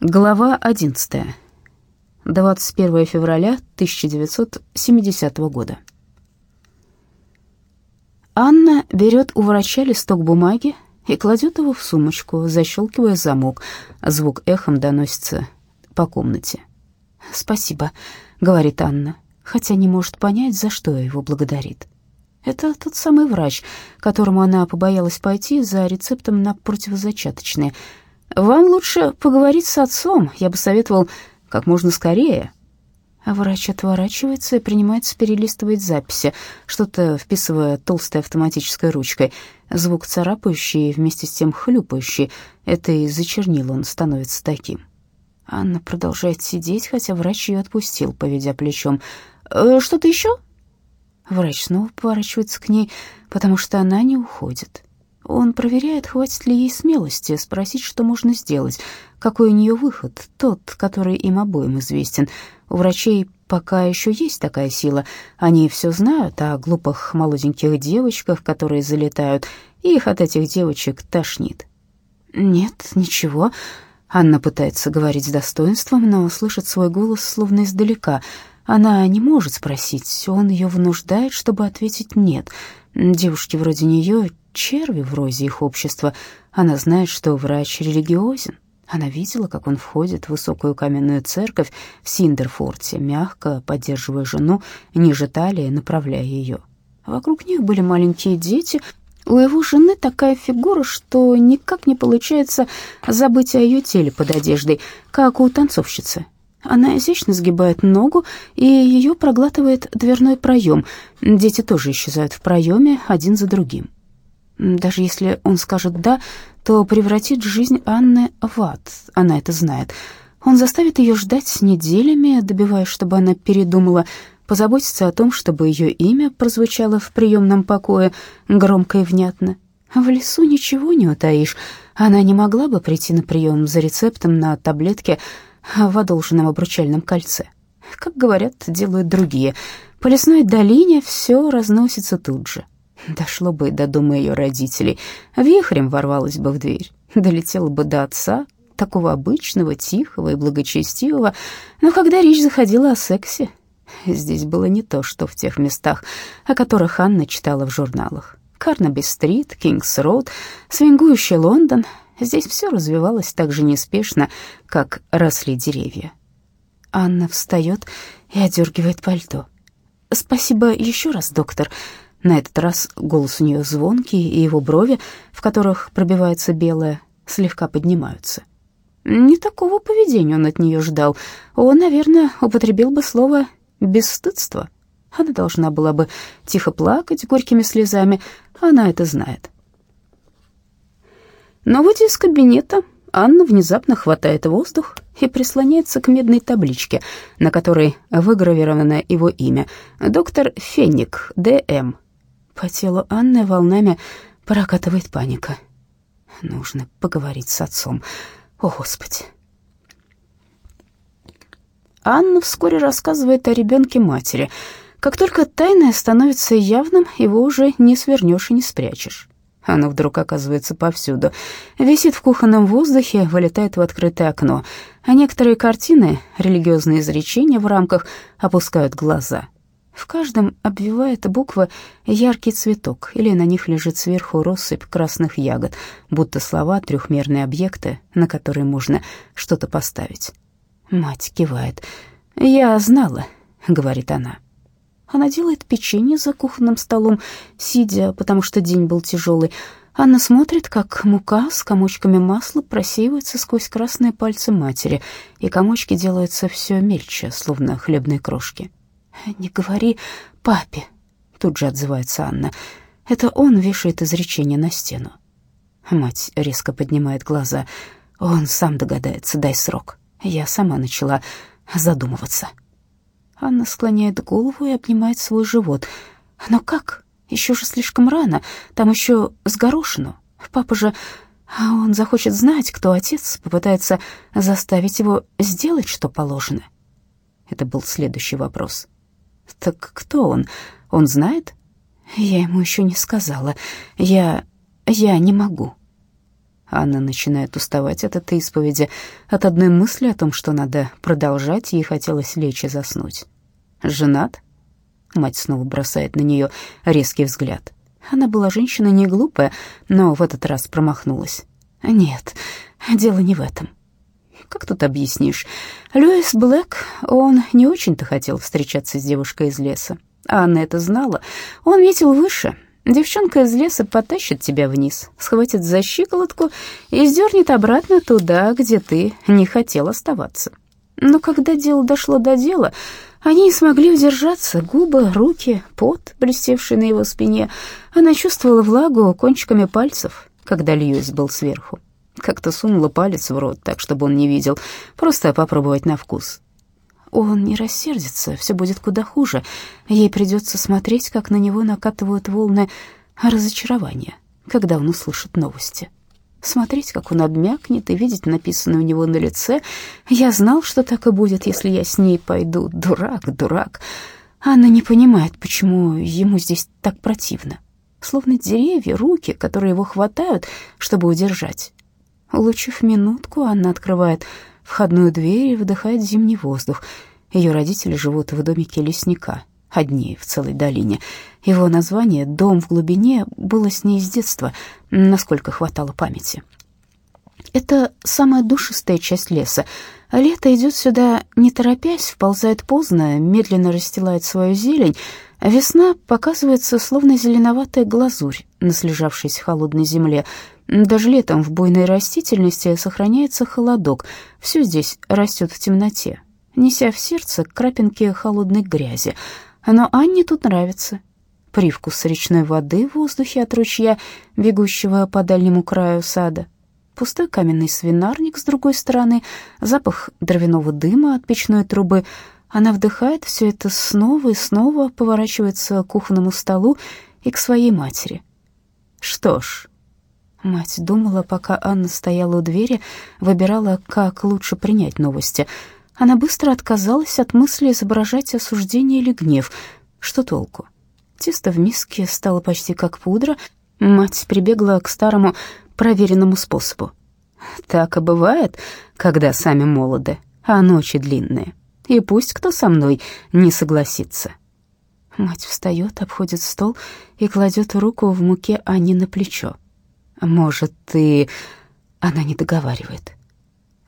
Глава 11. 21 февраля 1970 года. Анна берет у врача листок бумаги и кладет его в сумочку, защелкивая замок. Звук эхом доносится по комнате. «Спасибо», — говорит Анна, хотя не может понять, за что его благодарит. Это тот самый врач, которому она побоялась пойти за рецептом на противозачаточные — вам лучше поговорить с отцом, я бы советовал как можно скорее. А врач отворачивается и принимается перелистывать записи, что-то вписывая толстой автоматической ручкой. Звук царапающий вместе с тем хлюпающий. Это из-за чернил он становится таким. Анна продолжает сидеть, хотя врач ее отпустил, поведя плечом. «Э, «Что-то еще?» Врач снова поворачивается к ней, потому что она не уходит. Он проверяет, хватит ли ей смелости спросить, что можно сделать, какой у нее выход, тот, который им обоим известен. У врачей пока еще есть такая сила. Они все знают о глупых молоденьких девочках, которые залетают, и их от этих девочек тошнит. «Нет, ничего». Анна пытается говорить с достоинством, но слышит свой голос словно издалека. Она не может спросить, он ее вынуждает, чтобы ответить «нет». Девушки вроде нее черви в розе их общества. Она знает, что врач религиозен. Она видела, как он входит в высокую каменную церковь в Синдерфорте, мягко поддерживая жену, ниже талии, направляя ее. Вокруг них были маленькие дети. У его жены такая фигура, что никак не получается забыть о ее теле под одеждой, как у танцовщицы. Она изящно сгибает ногу, и ее проглатывает дверной проем. Дети тоже исчезают в проеме один за другим. Даже если он скажет «да», то превратит жизнь Анны в ад, она это знает. Он заставит ее ждать неделями, добиваясь, чтобы она передумала, позаботиться о том, чтобы ее имя прозвучало в приемном покое громко и внятно. В лесу ничего не утаишь. Она не могла бы прийти на прием за рецептом на таблетке в одолженном обручальном кольце. Как говорят, делают другие. По лесной долине все разносится тут же. Дошло бы до дома ее родителей, вихрем ворвалась бы в дверь, долетела бы до отца, такого обычного, тихого и благочестивого, но когда речь заходила о сексе, здесь было не то, что в тех местах, о которых Анна читала в журналах. Карнаби-стрит, Кингс-роуд, свингующий Лондон. Здесь все развивалось так же неспешно, как росли деревья. Анна встает и одергивает пальто. «Спасибо еще раз, доктор. На этот раз голос у нее звонкий, и его брови, в которых пробивается белое, слегка поднимаются. Не такого поведения он от нее ждал. Он, наверное, употребил бы слово «бесстыдство». Она должна была бы тихо плакать горькими слезами, она это знает. Но выйдя из кабинета, Анна внезапно хватает воздух и прислоняется к медной табличке, на которой выгравировано его имя — доктор Феник, Д.М., по телу Анны волнами прокатывает паника. Нужно поговорить с отцом. О, Господи. Анна вскоре рассказывает о ребенке матери. Как только тайное становится явным, его уже не свернешь и не спрячешь. Оно вдруг оказывается повсюду. Висит в кухонном воздухе, вылетает в открытое окно. А некоторые картины, религиозные изречения в рамках, опускают глаза. В каждом обвивает буквы яркий цветок, или на них лежит сверху россыпь красных ягод, будто слова трехмерные объекты, на которые можно что-то поставить. Мать кивает. «Я знала», — говорит она. Она делает печенье за кухонным столом, сидя, потому что день был тяжелый. Она смотрит, как мука с комочками масла просеивается сквозь красные пальцы матери, и комочки делаются все мельче, словно хлебные крошки. «Не говори папе», — тут же отзывается Анна. «Это он вешает изречение на стену». Мать резко поднимает глаза. «Он сам догадается, дай срок». Я сама начала задумываться. Анна склоняет голову и обнимает свой живот. «Но как? Еще же слишком рано. Там еще с горошину. Папа же... А он захочет знать, кто отец, попытается заставить его сделать, что положено». Это был следующий вопрос. Так кто он? Он знает? Я ему еще не сказала. Я... я не могу. Анна начинает уставать от этой исповеди. От одной мысли о том, что надо продолжать, ей хотелось лечь и заснуть. «Женат?» Мать снова бросает на нее резкий взгляд. Она была женщина не глупая, но в этот раз промахнулась. «Нет, дело не в этом». «Как тут объяснишь? Льюис Блэк, он не очень-то хотел встречаться с девушкой из леса. Анна это знала. Он метил выше, Девчонка из леса потащит тебя вниз, схватит за щиколотку и сдернет обратно туда, где ты не хотел оставаться. Но когда дело дошло до дела, они не смогли удержаться. Губы, руки, пот, блестевший на его спине. Она чувствовала влагу кончиками пальцев, когда Льюис был сверху. Как-то сунула палец в рот, так, чтобы он не видел, просто попробовать на вкус. Он не рассердится, все будет куда хуже. Ей придется смотреть, как на него накатывают волны разочарования, когда он услышит новости. Смотреть, как он обмякнет, и видеть написанное у него на лице. «Я знал, что так и будет, если я с ней пойду. Дурак, дурак». Анна не понимает, почему ему здесь так противно. Словно деревья, руки, которые его хватают, чтобы удержать. Улучив минутку, Анна открывает входную дверь и вдыхает зимний воздух. Ее родители живут в домике лесника, одни в целой долине. Его название «Дом в глубине» было с ней с детства, насколько хватало памяти. Это самая душистая часть леса. Лето идет сюда не торопясь, вползает поздно, медленно расстилает свою зелень, весна показывается словно зеленоватая глазурь на слежавшейся холодной земле — даже летом в буйной растительности сохраняется холодок. Все здесь растет в темноте, неся в сердце крапинки холодной грязи. Но Анне тут нравится. Привкус речной воды в воздухе от ручья, бегущего по дальнему краю сада. Пустой каменный свинарник с другой стороны, запах дровяного дыма от печной трубы. Она вдыхает все это снова и снова, поворачивается к кухонному столу и к своей матери. Что ж, Мать думала, пока Анна стояла у двери, выбирала, как лучше принять новости. Она быстро отказалась от мысли изображать осуждение или гнев. Что толку? Тесто в миске стало почти как пудра. Мать прибегла к старому проверенному способу. Так и бывает, когда сами молоды, а ночи длинные. И пусть кто со мной не согласится. Мать встает, обходит стол и кладет руку в муке Ани на плечо. Может, ты...» Она не договаривает.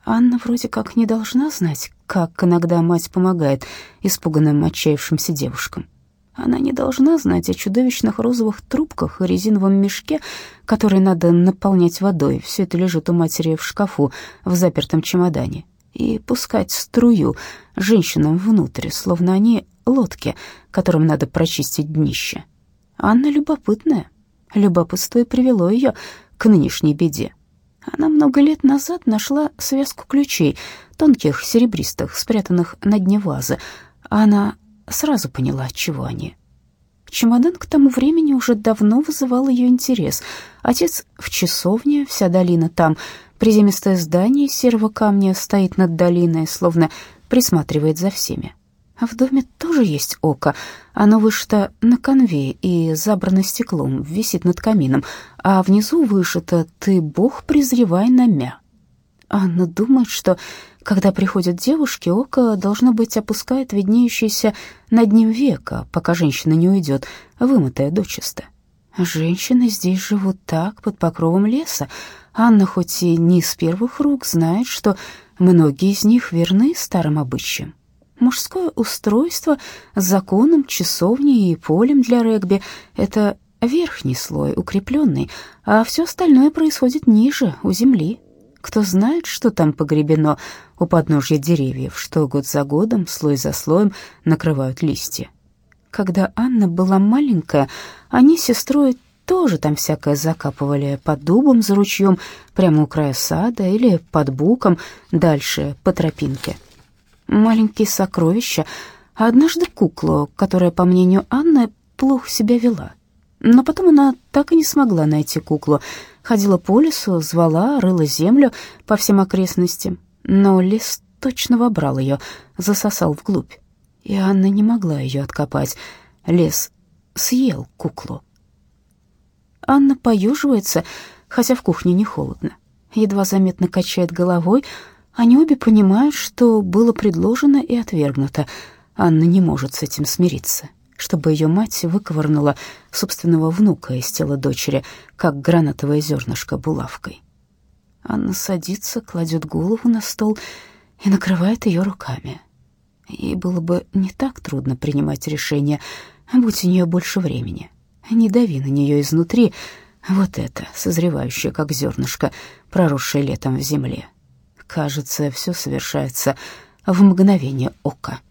Анна вроде как не должна знать, как иногда мать помогает испуганным, отчаявшимся девушкам. Она не должна знать о чудовищных розовых трубках и резиновом мешке, который надо наполнять водой. Все это лежит у матери в шкафу в запертом чемодане. И пускать струю женщинам внутрь, словно они лодки, которым надо прочистить днище. Анна любопытная, Любопытство и привело ее к нынешней беде. Она много лет назад нашла связку ключей, тонких, серебристых, спрятанных на дне вазы. Она сразу поняла, чего они. Чемодан к тому времени уже давно вызывал ее интерес. Отец в часовне, вся долина там. Приземистое здание серого камня стоит над долиной, словно присматривает за всеми. А в доме тоже есть око. Оно вышито на конве и забрано стеклом, висит над камином, а внизу вышито «Ты, Бог, презревай намя». Анна думает, что, когда приходят девушки, око, должно быть, опускает виднеющееся над ним века, пока женщина не уйдет, вымытая дочисто. Женщины здесь живут так, под покровом леса. Анна, хоть и не из первых рук, знает, что многие из них верны старым обычаям. Мужское устройство с законом, часовней и полем для регби — это верхний слой, укрепленный, а все остальное происходит ниже, у земли. Кто знает, что там погребено у подножья деревьев, что год за годом, слой за слоем накрывают листья. Когда Анна была маленькая, они с сестрой тоже там всякое закапывали под дубом за ручьем, прямо у края сада или под буком, дальше по тропинке маленькие сокровища, а однажды куклу, которая, по мнению Анны, плохо себя вела. Но потом она так и не смогла найти куклу. Ходила по лесу, звала, рыла землю по всем окрестностям, но лес точно вобрал ее, засосал вглубь. И Анна не могла ее откопать. Лес съел куклу. Анна поюживается, хотя в кухне не холодно. едва заметно качает головой. Они обе понимают, что было предложено и отвергнуто. Анна не может с этим смириться, чтобы ее мать выковырнула собственного внука из тела дочери, как гранатовое зернышко булавкой. Анна садится, кладет голову на стол и накрывает ее руками. Ей было бы не так трудно принимать решение, будь у нее больше времени. Не дави на нее изнутри, вот это, созревающее, как зернышко, проросшее летом в земле. Кажется, все совершается в мгновение ока.